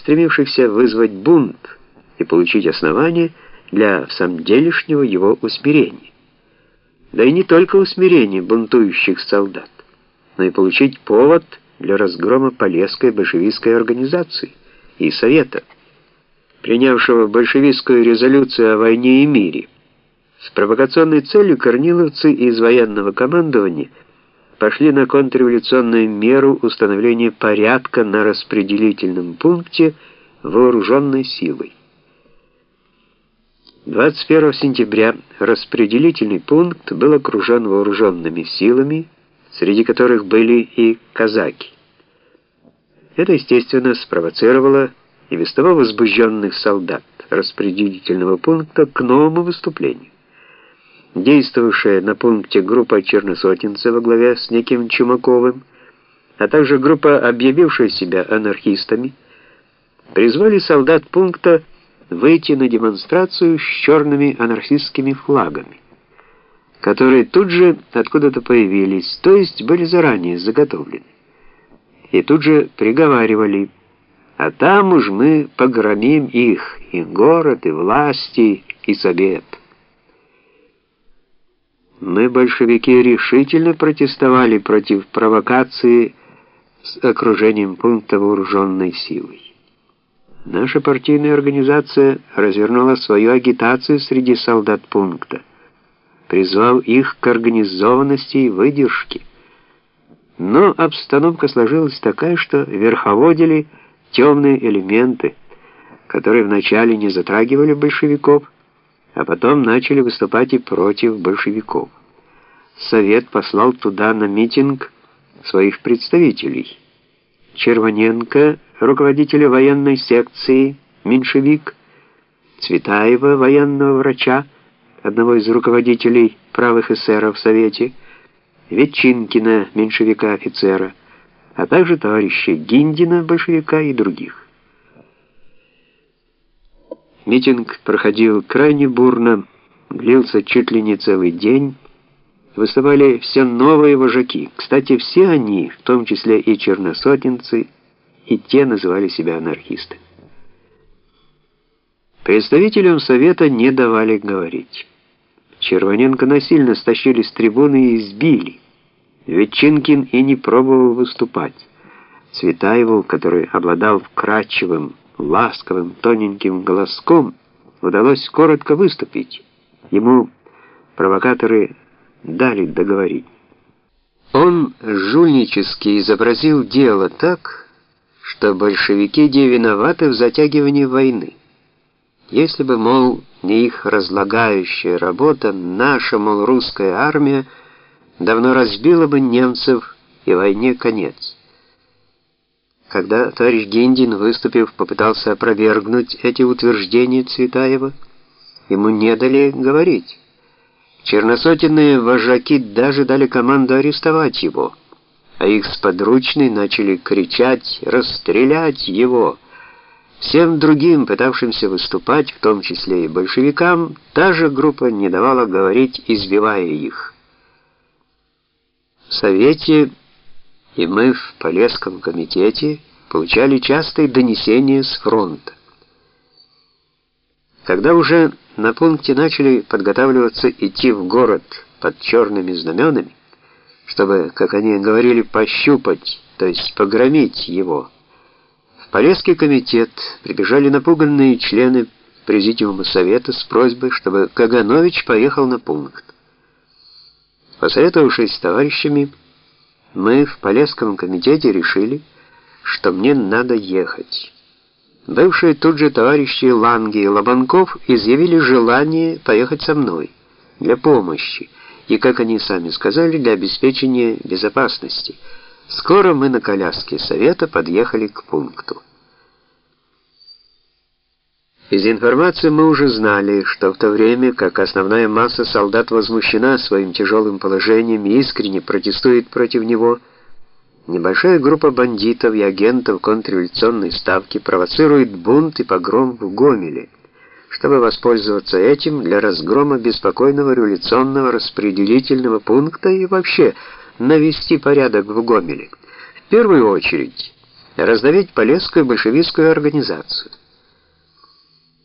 стремившихся вызвать бунт и получить основание для самделишнего его усмирения. Да и не только усмирения бунтующих солдат, но и получить повод для разгрома Полесской большевистской организации и Совета, принявшего большевистскую резолюцию о войне и мире. С провокационной целью корниловцы из военного командования пошли на контрреволюционную меру установления порядка на распределительном пункте вооруженной силой. 21 сентября распределительный пункт был окружен вооруженными силами, среди которых были и казаки. Это, естественно, спровоцировало и без того возбужденных солдат распределительного пункта к новому выступлению. Действовавшая на пункте группа черносотенцев во главе с неким Чумаковым, а также группа, объявившая себя анархистами, призвали солдат пункта выйти на демонстрацию с черными анархистскими флагами, которые тут же откуда-то появились, то есть были заранее заготовлены. И тут же приговаривали, а там уж мы погромим их, и город, и власти, и совет. Мы, большевики, решительно протестовали против провокации с окружением пункта вооруженной силой. Наша партийная организация развернула свою агитацию среди солдат пункта, призвав их к организованности и выдержке. Но обстановка сложилась такая, что верховодили темные элементы, которые вначале не затрагивали большевиков, а потом начали выступать и против большевиков. Совет послал туда на митинг своих представителей. Червоненко руководителя военной секции, меньшевик, Цветаева, военного врача, одного из руководителей правых эсеров в Совете, Ветчинкина, меньшевика-офицера, а также товарища Гиндина, большевика и других. Митинг проходил крайне бурно, длился чуть ли не целый день, выступали все новые вожаки. Кстати, все они, в том числе и черносотенцы, и те называли себя анархистами. Представителям Совета не давали говорить. Червоненко насильно стащили с трибуны и избили. Ветчинкин и не пробовал выступать. Цветаеву, который обладал вкрадчивым, ласковым, тоненьким голоском, удалось коротко выступить. Ему провокаторы дали договорить. Он жульнически изобразил дело так, что большевики не виноваты в затягивании войны. Если бы, мол, не их разлагающая работа, наша, мол, русская армия давно разбила бы немцев и войне конец. Когда товарищ Гиндин, выступив, попытался опровергнуть эти утверждения Цветаева, ему не дали говорить. Черносотенные вожаки даже дали команду арестовать его а их сподручные начали кричать «Расстрелять его!». Всем другим, пытавшимся выступать, в том числе и большевикам, та же группа не давала говорить, избивая их. В Совете и мы в Полесском комитете получали частые донесения с фронта. Когда уже на пункте начали подготавливаться идти в город под черными знаменами, чтобы, как они говорили, пощупать, то есть погромить его. В Полесский комитет прибежали напуганные члены Президиума Совета с просьбой, чтобы Каганович поехал на пункт. Посоветовавшись с товарищами, мы в Полесском комитете решили, что мне надо ехать. Бывшие тут же товарищи Ланги и Лобанков изъявили желание поехать со мной для помощи, и, как они сами сказали, для обеспечения безопасности. Скоро мы на коляске совета подъехали к пункту. Из информации мы уже знали, что в то время, как основная масса солдат возмущена своим тяжелым положением и искренне протестует против него, небольшая группа бандитов и агентов контрреволюционной ставки провоцирует бунт и погром в Гомеле чтобы воспользоваться этим для разгрома беспокойного революционного распределительного пункта и вообще навести порядок в Гомеле. В первую очередь раздавить полесскую большевистскую организацию.